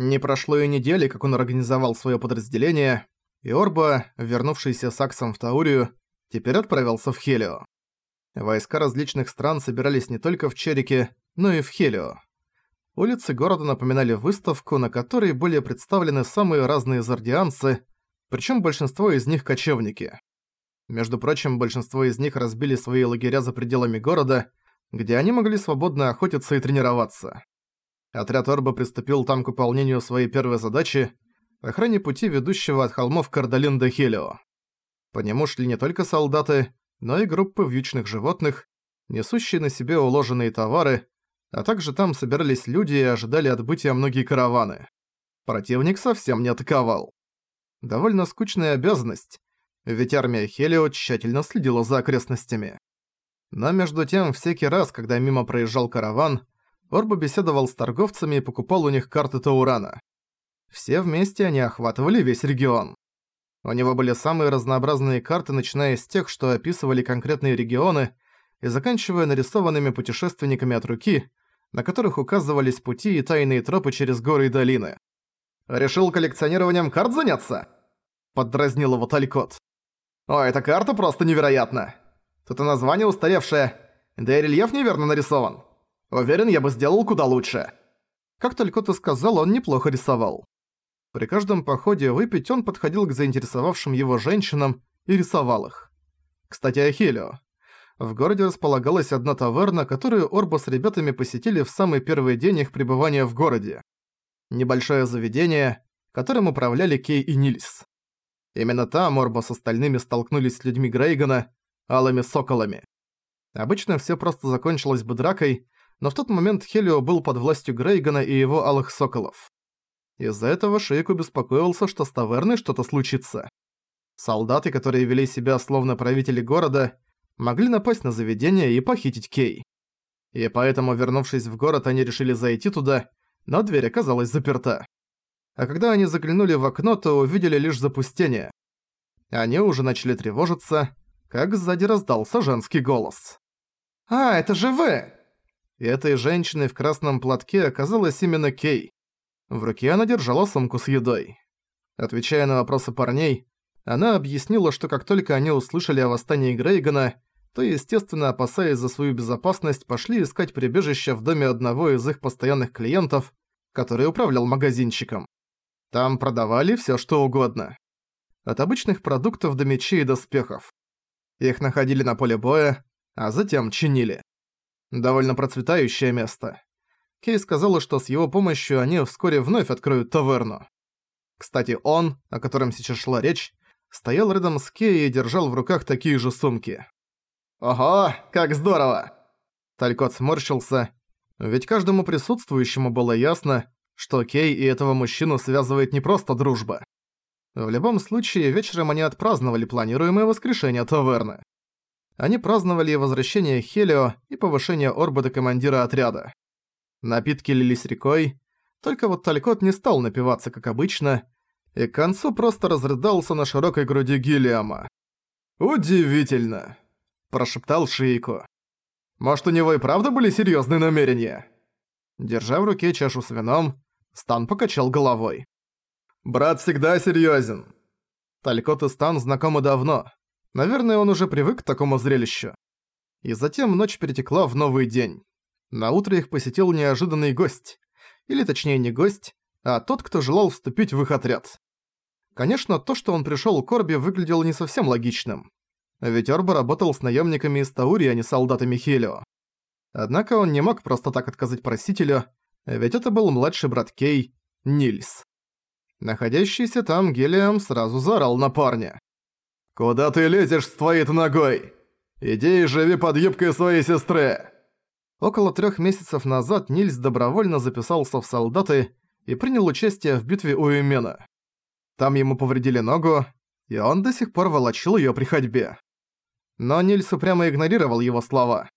Не прошло и недели, как он организовал свое подразделение, и Орба, вернувшийся с Аксом в Таурию, теперь отправился в Хелио. Войска различных стран собирались не только в Черике, но и в Хелио. Улицы города напоминали выставку, на которой были представлены самые разные зардианцы, причем большинство из них кочевники. Между прочим, большинство из них разбили свои лагеря за пределами города, где они могли свободно охотиться и тренироваться. Отряд Орба приступил там к выполнению своей первой задачи – охране пути, ведущего от холмов Кардалин до Хелио. По нему шли не только солдаты, но и группы вьючных животных, несущие на себе уложенные товары, а также там собирались люди и ожидали отбытия многие караваны. Противник совсем не атаковал. Довольно скучная обязанность, ведь армия Хелио тщательно следила за окрестностями. Но между тем, всякий раз, когда мимо проезжал караван, Орба беседовал с торговцами и покупал у них карты Таурана. Все вместе они охватывали весь регион. У него были самые разнообразные карты, начиная с тех, что описывали конкретные регионы, и заканчивая нарисованными путешественниками от руки, на которых указывались пути и тайные тропы через горы и долины. «Решил коллекционированием карт заняться?» – поддразнил его Талькот. «О, эта карта просто невероятна! Тут и название устаревшее, да и рельеф неверно нарисован. Уверен, я бы сделал куда лучше». Как только ты сказал, он неплохо рисовал. При каждом походе выпить он подходил к заинтересовавшим его женщинам и рисовал их. Кстати, о Хелио. В городе располагалась одна таверна, которую Орба с ребятами посетили в самый первый день их пребывания в городе. Небольшое заведение, которым управляли Кей и Нильс. Именно там Орба с остальными столкнулись с людьми Грейгана, алыми соколами. Обычно все просто закончилось бы дракой, но в тот момент Хелио был под властью Грейгана и его алых соколов. Из-за этого Шейку беспокоился, что с таверной что-то случится. Солдаты, которые вели себя словно правители города, могли напасть на заведение и похитить Кей. И поэтому, вернувшись в город, они решили зайти туда, но дверь оказалась заперта. А когда они заглянули в окно, то увидели лишь запустение. Они уже начали тревожиться, как сзади раздался женский голос. «А, это же вы!» И этой женщиной в красном платке оказалась именно Кей. В руке она держала сумку с едой. Отвечая на вопросы парней, она объяснила, что как только они услышали о восстании Грейгана, то, естественно, опасаясь за свою безопасность, пошли искать прибежище в доме одного из их постоянных клиентов, который управлял магазинчиком. Там продавали всё что угодно. От обычных продуктов до мечей и доспехов. Их находили на поле боя, а затем чинили. Довольно процветающее место. Кей сказала, что с его помощью они вскоре вновь откроют таверну. Кстати, он, о котором сейчас шла речь, стоял рядом с Кей и держал в руках такие же сумки. «Ого, как здорово!» Талькот сморщился, ведь каждому присутствующему было ясно, что Кей и этого мужчину связывает не просто дружба. В любом случае, вечером они отпраздновали планируемое воскрешение таверны. Они праздновали возвращение Хелио и повышение Орба до командира отряда. Напитки лились рекой, только вот Талькот не стал напиваться, как обычно, и к концу просто разрыдался на широкой груди Гиллиама. «Удивительно!» – прошептал Шиико. «Может, у него и правда были серьезные намерения?» Держа в руке чашу с вином, Стан покачал головой. «Брат всегда серьезен. Талькот и Стан знакомы давно. Наверное, он уже привык к такому зрелищу. И затем ночь перетекла в новый день. На утро их посетил неожиданный гость. Или точнее не гость, а тот, кто желал вступить в их отряд. Конечно, то, что он пришёл к Орби, выглядело не совсем логичным. Ведь Орба работал с наемниками из Таури, а не солдатами Хелио. Однако он не мог просто так отказать просителю, ведь это был младший брат Кей, Нильс. Находящийся там Гелиам сразу заорал на парня. «Куда ты лезешь с твоей-то ногой? Иди и живи под юбкой своей сестры!» Около трех месяцев назад Нильс добровольно записался в солдаты и принял участие в битве у Юмена. Там ему повредили ногу, и он до сих пор волочил её при ходьбе. Но Нильс упрямо игнорировал его слова.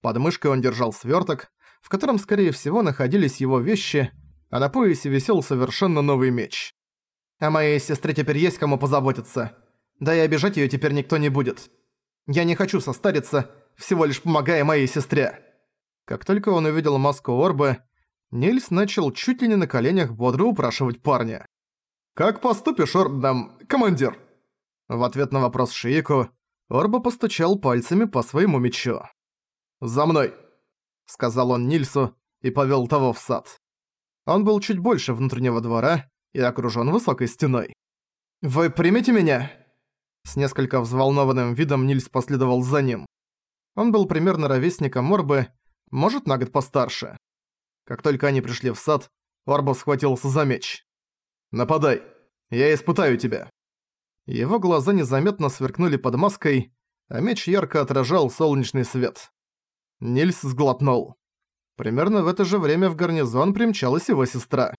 Под мышкой он держал свёрток, в котором, скорее всего, находились его вещи, а на поясе висел совершенно новый меч. «О моей сестре теперь есть кому позаботиться. Да и обижать её теперь никто не будет. Я не хочу состариться, всего лишь помогая моей сестре». Как только он увидел маску Орбы, Нильс начал чуть ли не на коленях бодро упрашивать парня. «Как поступишь, Орбдам, командир?» В ответ на вопрос Шиику, Орба постучал пальцами по своему мечу. «За мной!» — сказал он Нильсу и повел того в сад. Он был чуть больше внутреннего двора и окружён высокой стеной. «Вы примете меня?» С несколько взволнованным видом Нильс последовал за ним. Он был примерно ровесником Орбы, может, на год постарше. Как только они пришли в сад, Орба схватился за меч. «Нападай! Я испытаю тебя!» Его глаза незаметно сверкнули под маской, а меч ярко отражал солнечный свет. Нильс сглотнул. Примерно в это же время в гарнизон примчалась его сестра.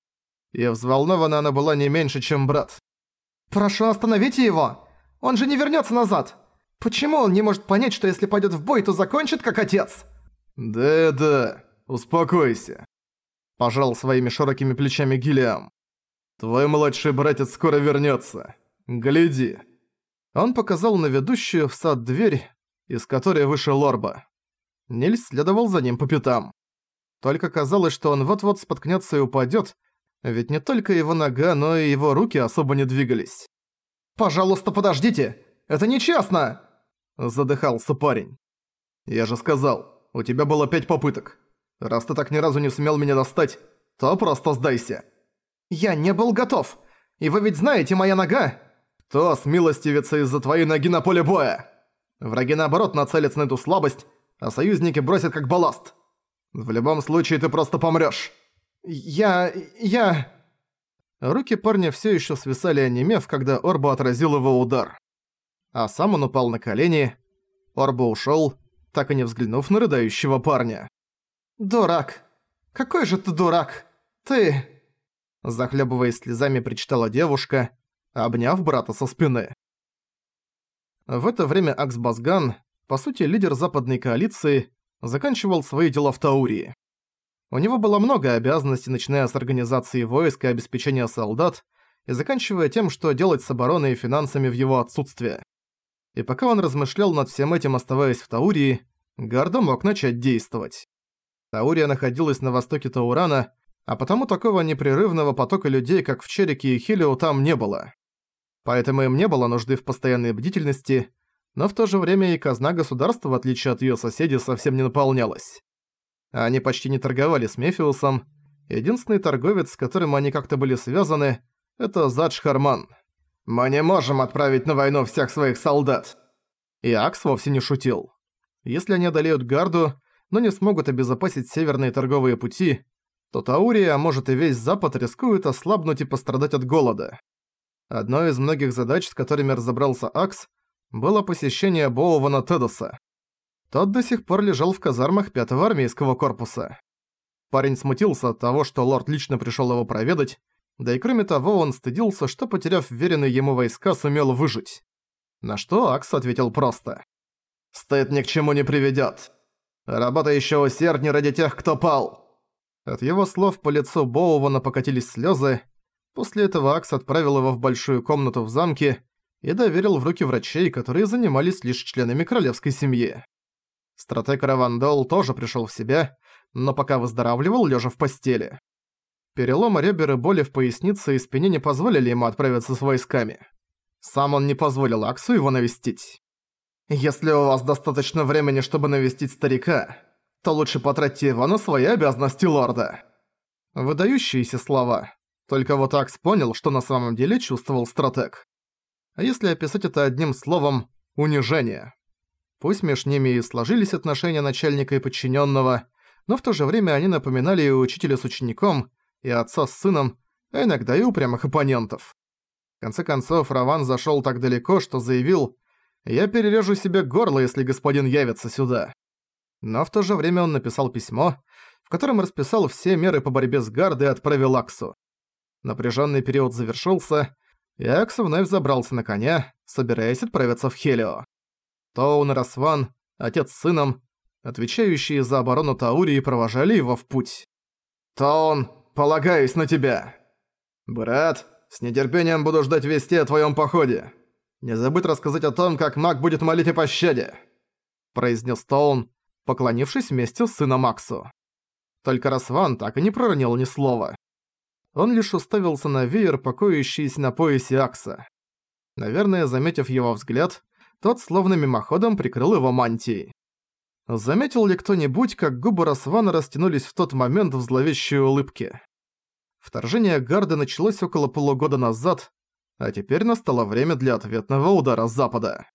И взволнована она была не меньше, чем брат. «Прошу, остановите его! Он же не вернется назад! Почему он не может понять, что если пойдет в бой, то закончит как отец?» «Да-да, успокойся», – пожал своими широкими плечами Гиллиам. «Твой младший братец скоро вернется. Гляди». Он показал на ведущую в сад дверь, из которой вышел Орба. Нильс следовал за ним по пятам. Только казалось, что он вот-вот споткнется и упадет, ведь не только его нога, но и его руки особо не двигались. «Пожалуйста, подождите! Это нечестно!» Задыхался парень. «Я же сказал, у тебя было пять попыток. Раз ты так ни разу не сумел меня достать, то просто сдайся». «Я не был готов. И вы ведь знаете, моя нога...» «Кто смилостивится из-за твоей ноги на поле боя?» Враги наоборот нацелятся на эту слабость, а союзники бросят как балласт. В любом случае ты просто помрёшь. Я... я... Руки парня всё ещё свисали онемев, когда Орба отразил его удар. А сам он упал на колени. Орба ушёл, так и не взглянув на рыдающего парня. «Дурак! Какой же ты дурак! Ты...» Захлебываясь слезами, причитала девушка, обняв брата со спины. В это время Аксбазган, по сути лидер западной коалиции, заканчивал свои дела в Таурии. У него было много обязанностей, начиная с организации войск и обеспечения солдат, и заканчивая тем, что делать с обороной и финансами в его отсутствие. И пока он размышлял над всем этим, оставаясь в Таурии, Гарда мог начать действовать. Таурия находилась на востоке Таурана, а потому такого непрерывного потока людей, как в Черике и Хилио, там не было. Поэтому им не было нужды в постоянной бдительности, но в то же время и казна государства, в отличие от её соседей, совсем не наполнялась. Они почти не торговали с Мефиусом. Единственный торговец, с которым они как-то были связаны, это Задж Харман. «Мы не можем отправить на войну всех своих солдат!» И Акс вовсе не шутил. Если они одолеют Гарду, но не смогут обезопасить северные торговые пути, то Таурия, а может и весь Запад, рискуют ослабнуть и пострадать от голода. Одной из многих задач, с которыми разобрался Акс, было посещение Боувана Тедоса. Тот до сих пор лежал в казармах пятого армейского корпуса. Парень смутился от того, что лорд лично пришёл его проведать, да и кроме того он стыдился, что, потеряв веренные ему войска, сумел выжить. На что Акс ответил просто. «Стыд ни к чему не приведёт. Работа ещё усерднее ради тех, кто пал». От его слов по лицу Боувана покатились слёзы. После этого Акс отправил его в большую комнату в замке, и доверил в руки врачей, которые занимались лишь членами королевской семьи. Стратег Равандол тоже пришел в себя, но пока выздоравливал, лежа в постели. Переломы ребер и боли в пояснице и спине не позволили ему отправиться с войсками. Сам он не позволил Аксу его навестить. «Если у вас достаточно времени, чтобы навестить старика, то лучше потратьте его на свои обязанности лорда». Выдающиеся слова. Только вот Акс понял, что на самом деле чувствовал стратег а если описать это одним словом – унижение. Пусть между ними и сложились отношения начальника и подчиненного, но в то же время они напоминали и учителя с учеником, и отца с сыном, а иногда и упрямых оппонентов. В конце концов, Раван зашел так далеко, что заявил «Я перережу себе горло, если господин явится сюда». Но в то же время он написал письмо, в котором расписал все меры по борьбе с Гардой и отправил Аксу. Напряженный период завершился, и Акс вновь забрался на коня, собираясь отправиться в Хелио. Тоун и Расван, отец с сыном, отвечающие за оборону Таурии, провожали его в путь. «Тоун, полагаюсь на тебя!» «Брат, с нетерпением буду ждать вести о твоем походе. Не забудь рассказать о том, как маг будет молить о пощаде», произнес Тоун, поклонившись вместе с сыном Максу. Только Расван так и не проронил ни слова. Он лишь уставился на веер, покоящийся на поясе Акса. Наверное, заметив его взгляд, тот словно мимоходом прикрыл его мантией. Заметил ли кто-нибудь, как губы Расвана растянулись в тот момент в зловещей улыбке? Вторжение Гарды началось около полугода назад, а теперь настало время для ответного удара запада.